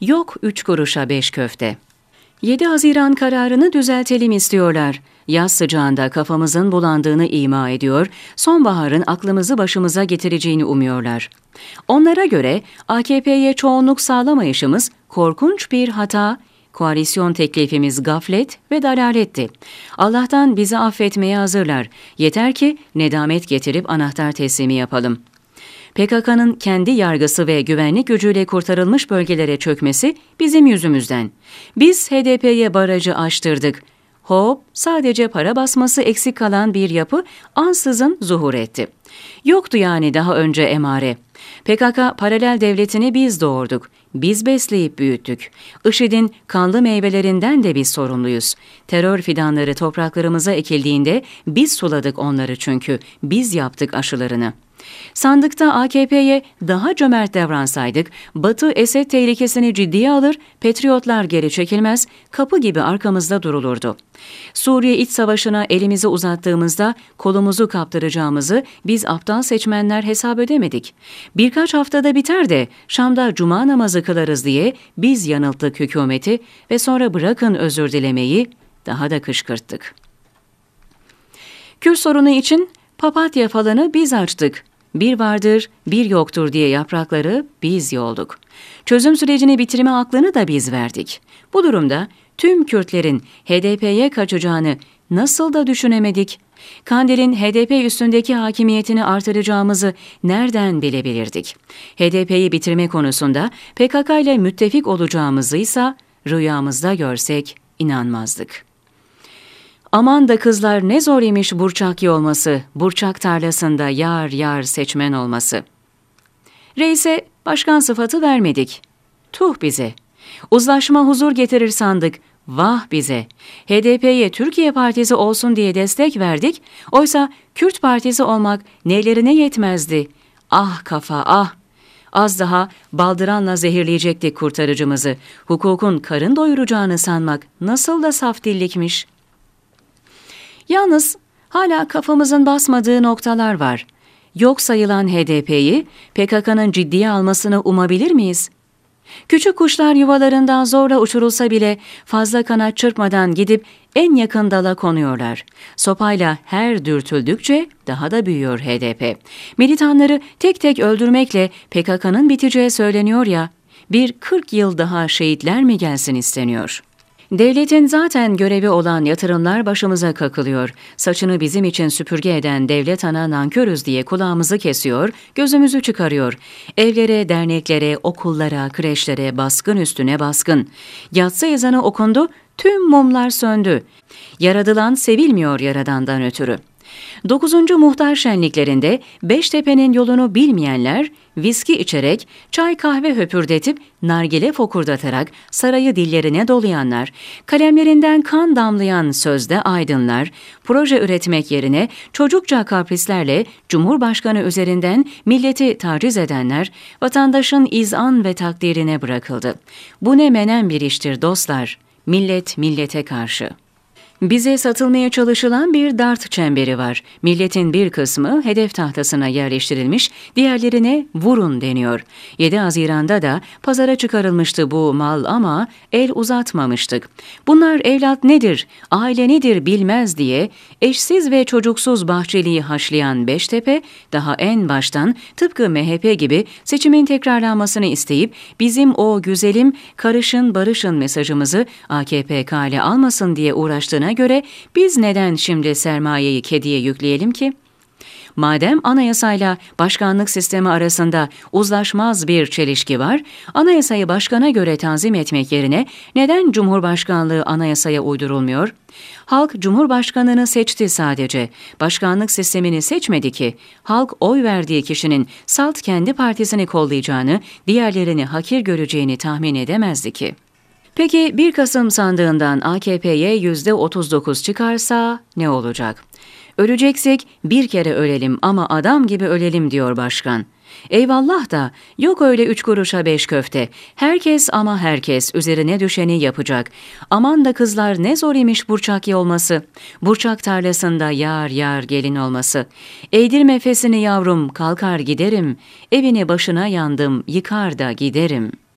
Yok üç kuruşa beş köfte. 7 Haziran kararını düzeltelim istiyorlar. Yaz sıcağında kafamızın bulandığını ima ediyor, sonbaharın aklımızı başımıza getireceğini umuyorlar. Onlara göre AKP'ye çoğunluk sağlamayışımız korkunç bir hata, koalisyon teklifimiz gaflet ve dalaletti. Allah'tan bizi affetmeye hazırlar. Yeter ki nedamet getirip anahtar teslimi yapalım.'' PKK'nın kendi yargısı ve güvenlik gücüyle kurtarılmış bölgelere çökmesi bizim yüzümüzden. Biz HDP'ye barajı açtırdık. Hop, sadece para basması eksik kalan bir yapı ansızın zuhur etti. Yoktu yani daha önce emare. PKK paralel devletini biz doğurduk. Biz besleyip büyüttük. IŞİD'in kanlı meyvelerinden de biz sorumluyuz. Terör fidanları topraklarımıza ekildiğinde biz suladık onları çünkü. Biz yaptık aşılarını.'' Sandıkta AKP'ye daha cömert davransaydık, Batı Esed tehlikesini ciddiye alır, Patriotlar geri çekilmez, kapı gibi arkamızda durulurdu. Suriye iç savaşına elimizi uzattığımızda kolumuzu kaptıracağımızı biz aptal seçmenler hesap edemedik. Birkaç haftada biter de Şam'da cuma namazı kılarız diye biz yanılttık hükümeti ve sonra bırakın özür dilemeyi daha da kışkırttık. Kürt sorunu için papatya falanı biz açtık. Bir vardır, bir yoktur diye yaprakları biz yolduk. Çözüm sürecini bitirme aklını da biz verdik. Bu durumda tüm Kürtlerin HDP'ye kaçacağını nasıl da düşünemedik? Kandil'in HDP üstündeki hakimiyetini artıracağımızı nereden bilebilirdik? HDP'yi bitirme konusunda PKK ile müttefik olacağımızı ise rüyamızda görsek inanmazdık.'' Aman da kızlar ne zor imiş burçak olması, burçak tarlasında yar yar seçmen olması. Reis'e başkan sıfatı vermedik. Tuh bize. Uzlaşma huzur getirir sandık. Vah bize. HDP'ye Türkiye Partisi olsun diye destek verdik. Oysa Kürt Partisi olmak nelerine yetmezdi. Ah kafa ah. Az daha baldıranla zehirleyecektik kurtarıcımızı. Hukukun karın doyuracağını sanmak nasıl da saf dillikmiş.'' Yalnız hala kafamızın basmadığı noktalar var. Yok sayılan HDP'yi PKK'nın ciddiye almasını umabilir miyiz? Küçük kuşlar yuvalarından zorla uçurulsa bile fazla kanat çırpmadan gidip en yakın dala konuyorlar. Sopayla her dürtüldükçe daha da büyüyor HDP. Militanları tek tek öldürmekle PKK'nın biteceği söyleniyor ya, bir 40 yıl daha şehitler mi gelsin isteniyor?'' Devletin zaten görevi olan yatırımlar başımıza kakılıyor. Saçını bizim için süpürge eden devlet ana nankörüz diye kulağımızı kesiyor, gözümüzü çıkarıyor. Evlere, derneklere, okullara, kreşlere baskın üstüne baskın. Yatsı ezanı okundu, tüm mumlar söndü. Yaradılan sevilmiyor yaradandan ötürü. 9. muhtar şenliklerinde Beştepe'nin yolunu bilmeyenler viski içerek, çay kahve höpürdetip, nargile fokurdatarak sarayı dillerine dolayanlar, kalemlerinden kan damlayan sözde aydınlar, proje üretmek yerine çocukça kaprislerle Cumhurbaşkanı üzerinden milleti taciz edenler, vatandaşın izan ve takdirine bırakıldı. Bu ne menen bir iştir dostlar, millet millete karşı.'' Bize satılmaya çalışılan bir dart çemberi var. Milletin bir kısmı hedef tahtasına yerleştirilmiş, diğerlerine vurun deniyor. 7 Haziran'da da pazara çıkarılmıştı bu mal ama el uzatmamıştık. Bunlar evlat nedir, aile nedir bilmez diye eşsiz ve çocuksuz Bahçeli'yi haşlayan Beştepe, daha en baştan tıpkı MHP gibi seçimin tekrarlanmasını isteyip bizim o güzelim karışın barışın mesajımızı AKP kale almasın diye uğraştığına olduğuna göre biz neden şimdi sermayeyi kediye yükleyelim ki? Madem anayasayla başkanlık sistemi arasında uzlaşmaz bir çelişki var, anayasayı başkana göre tanzim etmek yerine neden Cumhurbaşkanlığı anayasaya uydurulmuyor? Halk Cumhurbaşkanını seçti sadece. Başkanlık sistemini seçmedi ki. Halk oy verdiği kişinin salt kendi partisini kollayacağını, diğerlerini hakir göreceğini tahmin edemezdi ki. Peki 1 Kasım sandığından AKP'ye %39 çıkarsa ne olacak? Öleceksek bir kere ölelim ama adam gibi ölelim diyor başkan. Eyvallah da yok öyle üç kuruşa beş köfte. Herkes ama herkes üzerine düşeni yapacak. Aman da kızlar ne zor imiş burçak olması. Burçak tarlasında yar yar gelin olması. Eğdirme fesini yavrum kalkar giderim. Evini başına yandım yıkar da giderim.''